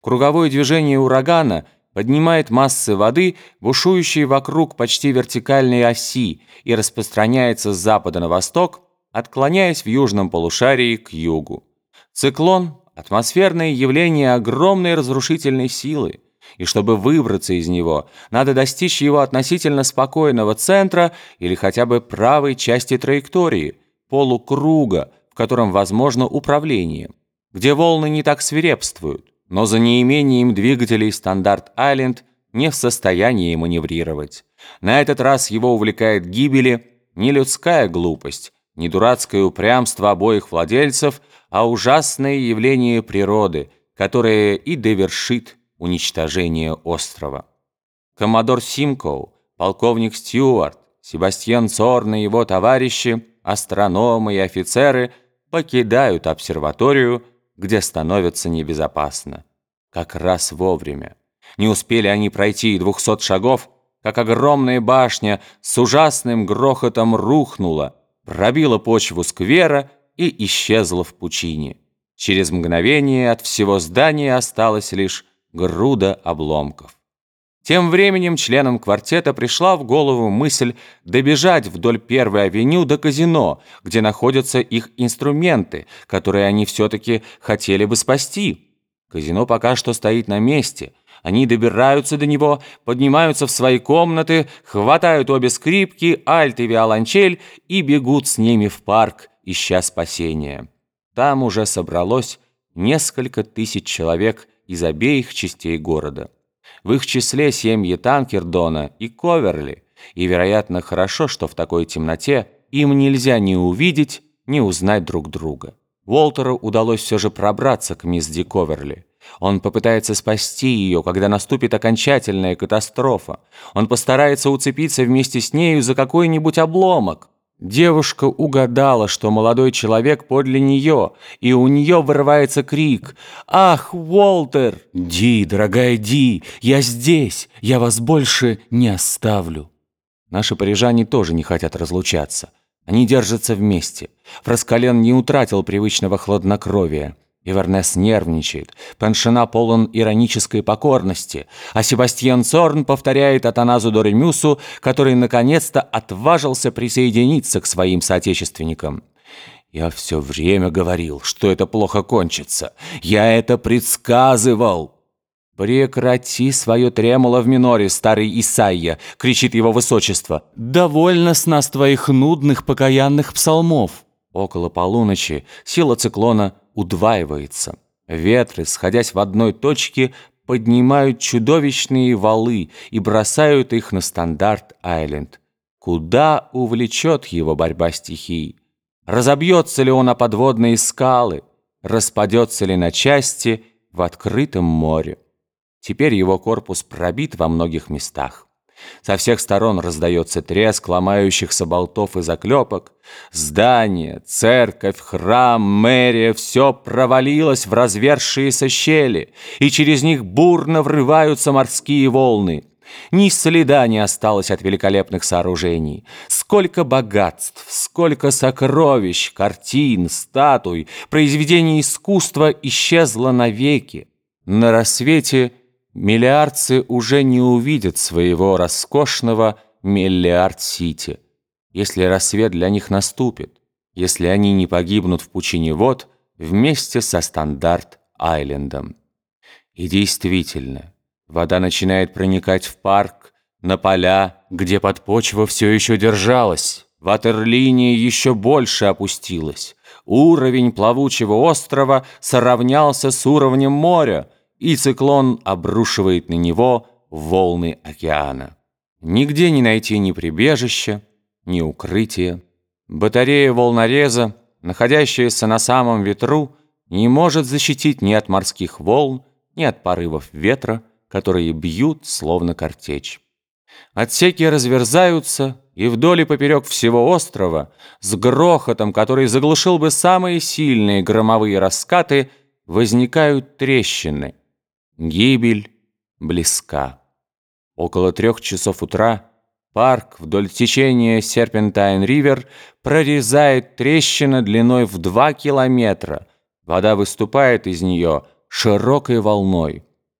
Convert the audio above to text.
Круговое движение урагана поднимает массы воды, бушующие вокруг почти вертикальной оси, и распространяется с запада на восток, отклоняясь в южном полушарии к югу. Циклон – атмосферное явление огромной разрушительной силы, и чтобы выбраться из него, надо достичь его относительно спокойного центра или хотя бы правой части траектории, полукруга, в котором возможно управление, где волны не так свирепствуют но за неимением двигателей стандарт Айленд не в состоянии маневрировать. На этот раз его увлекает гибели не людская глупость, не дурацкое упрямство обоих владельцев, а ужасное явление природы, которое и довершит уничтожение острова. Коммодор Симкоу, полковник Стюарт, Себастьян Цорн и его товарищи, астрономы и офицеры покидают обсерваторию, где становится небезопасно. Как раз вовремя. Не успели они пройти и двухсот шагов, как огромная башня с ужасным грохотом рухнула, пробила почву сквера и исчезла в пучине. Через мгновение от всего здания осталась лишь груда обломков. Тем временем членам квартета пришла в голову мысль добежать вдоль Первой авеню до казино, где находятся их инструменты, которые они все-таки хотели бы спасти. Казино пока что стоит на месте. Они добираются до него, поднимаются в свои комнаты, хватают обе скрипки, альт и виолончель и бегут с ними в парк, ища спасения. Там уже собралось несколько тысяч человек из обеих частей города. В их числе семьи Танкердона и Коверли, и, вероятно, хорошо, что в такой темноте им нельзя ни увидеть, ни узнать друг друга. Уолтеру удалось все же пробраться к мисс Ди Коверли. Он попытается спасти ее, когда наступит окончательная катастрофа. Он постарается уцепиться вместе с нею за какой-нибудь обломок. Девушка угадала, что молодой человек подле нее, и у нее вырывается крик «Ах, Уолтер!» «Ди, дорогая Ди, я здесь, я вас больше не оставлю». Наши парижане тоже не хотят разлучаться. Они держатся вместе. Фраскален не утратил привычного хладнокровия. Ивернес нервничает, Пеншина полон иронической покорности, а Себастьян Цорн повторяет Атаназу Доремюсу, который наконец-то отважился присоединиться к своим соотечественникам. «Я все время говорил, что это плохо кончится. Я это предсказывал!» «Прекрати свое тремоло в миноре, старый Исайя!» — кричит его высочество. «Довольно с нас твоих нудных покаянных псалмов!» Около полуночи сила циклона удваивается. Ветры, сходясь в одной точке, поднимают чудовищные валы и бросают их на стандарт-айленд. Куда увлечет его борьба стихий? Разобьется ли он о подводные скалы? Распадется ли на части в открытом море? Теперь его корпус пробит во многих местах. Со всех сторон раздается треск ломающихся болтов и заклепок. Здание, церковь, храм, мэрия — все провалилось в развершиеся щели, и через них бурно врываются морские волны. Ни следа не осталось от великолепных сооружений. Сколько богатств, сколько сокровищ, картин, статуй, произведений искусства исчезло навеки. На рассвете — миллиардцы уже не увидят своего роскошного Миллиард-Сити, если рассвет для них наступит, если они не погибнут в пучине вод вместе со Стандарт-Айлендом. И действительно, вода начинает проникать в парк, на поля, где подпочва все еще держалась. Ватерлиния еще больше опустилась. Уровень плавучего острова сравнялся с уровнем моря, и циклон обрушивает на него волны океана. Нигде не найти ни прибежища, ни укрытия. Батарея волнореза, находящаяся на самом ветру, не может защитить ни от морских волн, ни от порывов ветра, которые бьют, словно картечь. Отсеки разверзаются, и вдоль и поперек всего острова, с грохотом, который заглушил бы самые сильные громовые раскаты, возникают трещины – Гибель близка. Около трех часов утра парк вдоль течения Серпентайн-Ривер прорезает трещина длиной в два километра. Вода выступает из нее широкой волной.